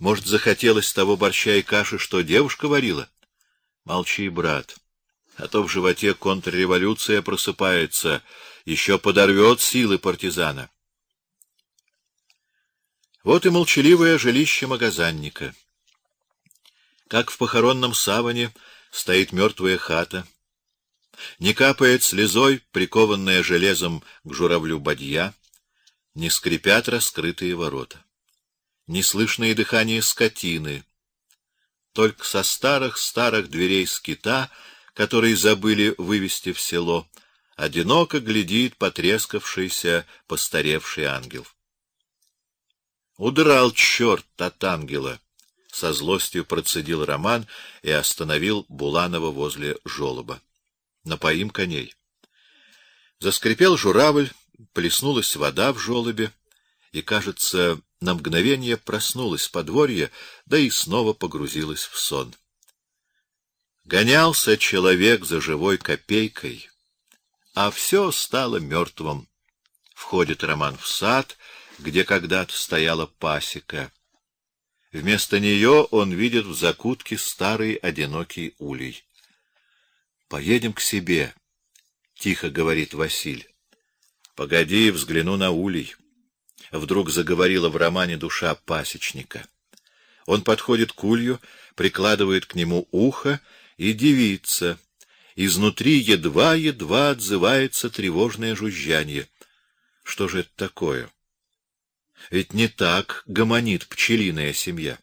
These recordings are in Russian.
Может, захотелось того борща и каши, что девушка варила? Молчи, брат. А то в животе контрреволюция просыпается, еще подорвет силы партизана. Вот и молчаливое жилище магазинника. Как в похоронном саване стоит мертвая хата. Не капает слезой, прикованная железом к журавлю бадья, не скрипят раскрытые ворота. Не слышно и дыхание скотины. Только со старых-старых дверей скита, которые забыли вывести в село, одиноко глядит потрескавшийся, постаревший ангел. Удрал черт от ангела! Со злостью процедил Роман и остановил Буланова возле жолоба. Напоим коней. Заскрипел журавль, плеснулась вода в жолобе, и, кажется, на мгновение проснулась подворье, да и снова погрузилась в сон. Гонялся человек за живой копейкой, а все стало мертвым. Входит Роман в сад, где когда-то стояла пасека. Вместо нее он видит в закутке старый одинокий улей. Поедем к себе, тихо говорит Василь. Погоди, взгляну на улей. Вдруг заговорила в романе душа пасечника. Он подходит к улью, прикладывает к нему ухо и дивится. Изнутри едва-едва отзывается тревожное жужжание. Что же это такое? Ведь не так гомонит пчелиная семья.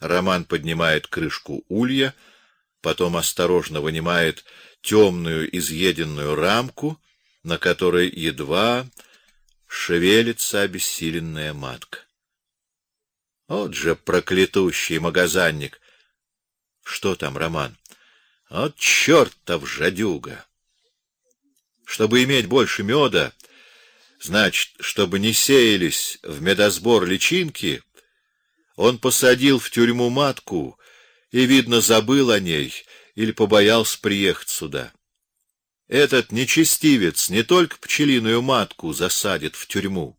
Роман поднимает крышку улья, потом осторожно вынимает темную изъеденную рамку, на которой едва шевелится обессиленная матка. Вот же проклятущий магазинник. Что там, Роман? От чертов жадюга. Чтобы иметь больше меда, Значит, чтобы не сеялись в медосбор личинки, он посадил в тюрьму матку и видно забыл о ней или побоялся приехать сюда. Этот нечестивец не только пчелиную матку засадит в тюрьму.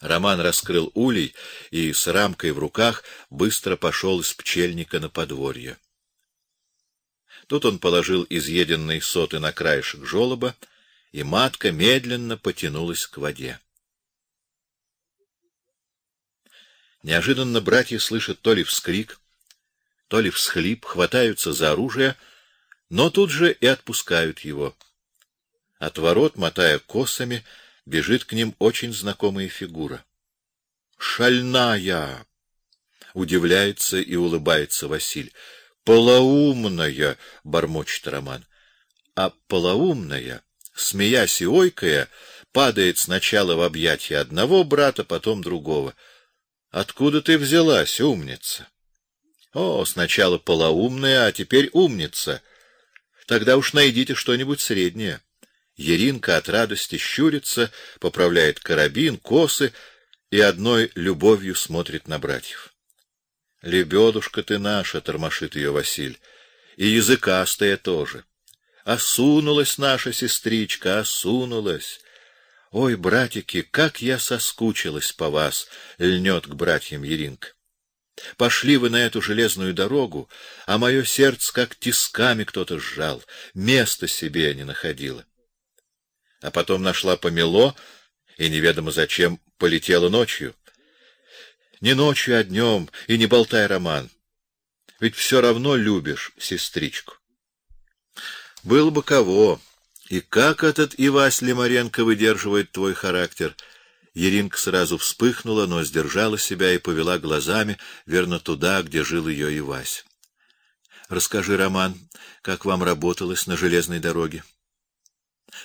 Роман раскрыл улей и с рамкой в руках быстро пошел из пчельника на подворье. Тут он положил изъеденные соты на краешек жолоба и матка медленно потянулась к воде. Неожиданно братья слышат то ли вскрик, то ли всхлип, хватаются за оружие, но тут же и отпускают его. От ворот, мотая косами, бежит к ним очень знакомая фигура. Шальная! Удивляется и улыбается Василь. Полоумная, бормочет Роман. А полоумная смеясь и ойкая, падает сначала в объятия одного брата, потом другого. Откуда ты взялась, умница? О, сначала полоумная, а теперь умница. Тогда уж найдите что-нибудь среднее. Еринка от радости щурится, поправляет карабин, косы и одной любовью смотрит на братьев. Лебедушка ты наша, тормошит ее Василь, и языкастая тоже. Осунулась наша сестричка, осунулась. Ой, братики, как я соскучилась по вас, льнет к братьям Еринка. Пошли вы на эту железную дорогу, а мое сердце как тисками кто-то сжал, места себе не находила. А потом нашла помело и неведомо зачем полетела ночью. Не ночью, а днем, и не болтай роман. Ведь все равно любишь сестричку. Был бы кого. И как этот Ивась Лимаренко выдерживает твой характер? Еринка сразу вспыхнула, но сдержала себя и повела глазами верно туда, где жил ее Ивась. Расскажи, Роман, как вам работалось на железной дороге?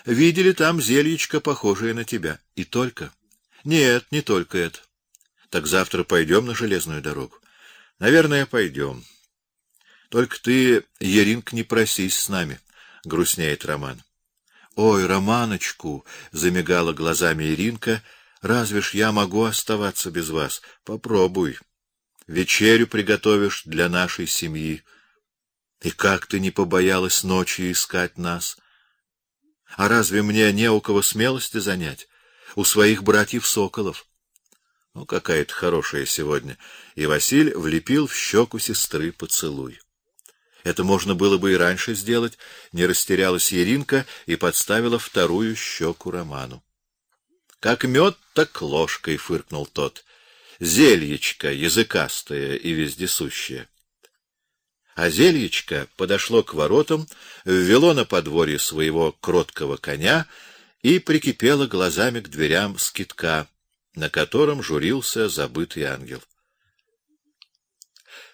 Видели там зельечко, похожее на тебя, и только. Нет, не только это. Так завтра пойдем на железную дорогу. Наверное, пойдем. Только ты, Еринк, не просись с нами грустнеет Роман. Ой, Романочку, замигала глазами Иринка, разве ж я могу оставаться без вас? Попробуй. Вечерю приготовишь для нашей семьи. И как ты не побоялась ночью искать нас? А разве мне не у кого смелости занять? У своих братьев соколов. Ну, какая-то хорошая сегодня. И Василь влепил в щеку сестры поцелуй. Это можно было бы и раньше сделать, не растерялась Еринка и подставила вторую щеку Роману. Как мед, так ложкой фыркнул тот. Зельечко языкастое и вездесущее. А зельечко подошло к воротам, ввело на подворье своего кроткого коня и прикипело глазами к дверям скитка, на котором журился забытый ангел.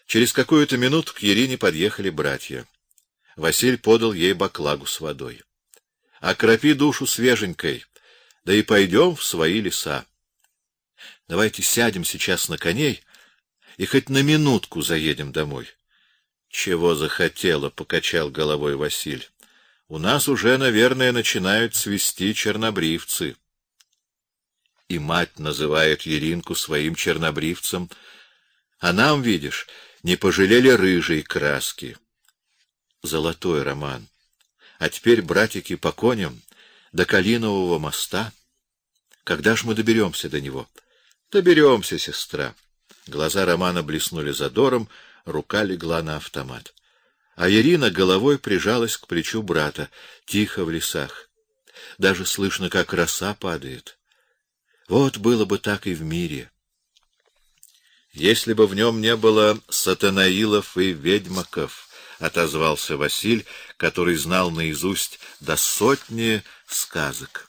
Через какую-то минуту к Ерине подъехали братья. Василь подал ей баклагу с водой. Окропи душу свеженькой, да и пойдем в свои леса. Давайте сядем сейчас на коней и хоть на минутку заедем домой. Чего захотела, покачал головой Василь. У нас уже, наверное, начинают свисти чернобривцы. И мать называет Еринку своим чернобривцем, а нам, видишь, не пожалели рыжей краски. Золотой роман. А теперь, братики, по коням до Калинового моста. Когда ж мы доберемся до него? Доберемся, сестра. Глаза Романа блеснули задором, рука легла на автомат. А Ирина головой прижалась к плечу брата, тихо в лесах. Даже слышно, как роса падает. Вот было бы так и в мире. Если бы в нем не было сатанаилов и ведьмаков, отозвался Василь, который знал наизусть до сотни сказок.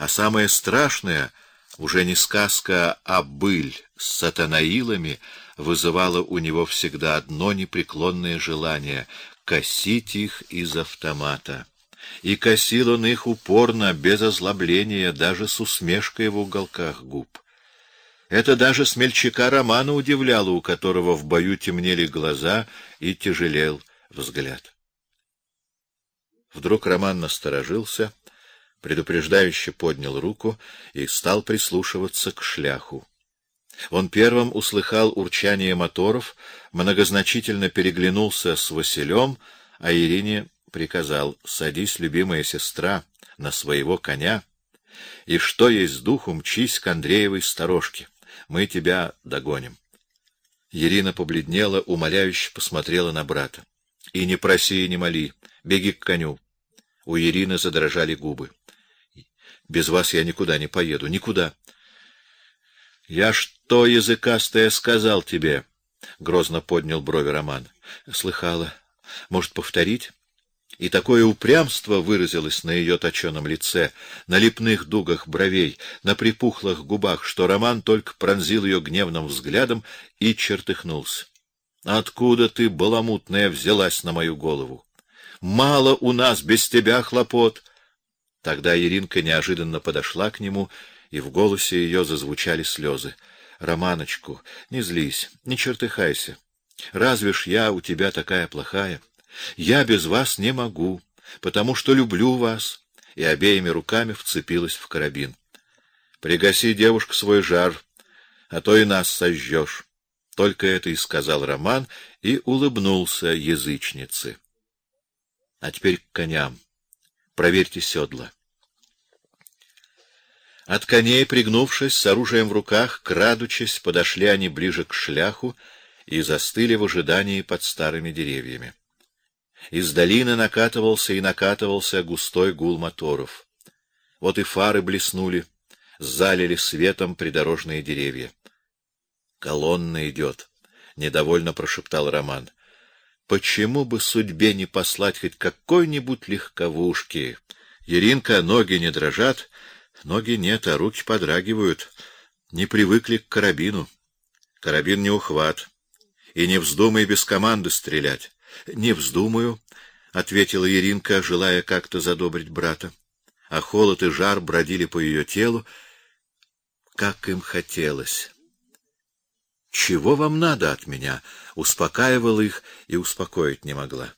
А самое страшное уже не сказка, а быль с сатанаилами вызывала у него всегда одно непреклонное желание косить их из автомата. И косил он их упорно, без озлобления, даже с усмешкой в уголках губ. Это даже смельчака Романа удивляло, у которого в бою темнели глаза и тяжелел взгляд. Вдруг Роман насторожился, предупреждающе поднял руку и стал прислушиваться к шляху. Он первым услыхал урчание моторов, многозначительно переглянулся с Василем, а Ирине приказал: "Садись, любимая сестра, на своего коня, и что есть духу, мчись к Андреевой сторожке. Мы тебя догоним". Ирина побледнела, умоляюще посмотрела на брата. "И не проси, и не моли, беги к коню". У Ирины задрожали губы. "Без вас я никуда не поеду, никуда". Я что языкастое сказал тебе? Грозно поднял брови Роман. Слыхала. Может, повторить? И такое упрямство выразилось на ее точеном лице, на липных дугах бровей, на припухлых губах, что Роман только пронзил ее гневным взглядом и чертыхнулся. Откуда ты, баламутная, взялась на мою голову? Мало у нас без тебя хлопот. Тогда Иринка неожиданно подошла к нему и в голосе ее зазвучали слезы. Романочку, не злись, не чертыхайся. Разве ж я у тебя такая плохая? Я без вас не могу, потому что люблю вас. И обеими руками вцепилась в карабин. Пригаси, девушка, свой жар, а то и нас сожжешь. Только это и сказал Роман и улыбнулся язычнице. А теперь к коням. Проверьте седла. От коней, пригнувшись, с оружием в руках, крадучись, подошли они ближе к шляху и застыли в ожидании под старыми деревьями. Из долины накатывался и накатывался густой гул моторов. Вот и фары блеснули, залили светом придорожные деревья. Колонна идет, недовольно прошептал Роман. Почему бы судьбе не послать хоть какой-нибудь легковушки? Еринка, ноги не дрожат, Ноги нет, а руки подрагивают. Не привыкли к карабину. Карабин не ухват. И не вздумай без команды стрелять. Не вздумаю, ответила Иринка, желая как-то задобрить брата. А холод и жар бродили по ее телу, как им хотелось. Чего вам надо от меня? успокаивала их и успокоить не могла.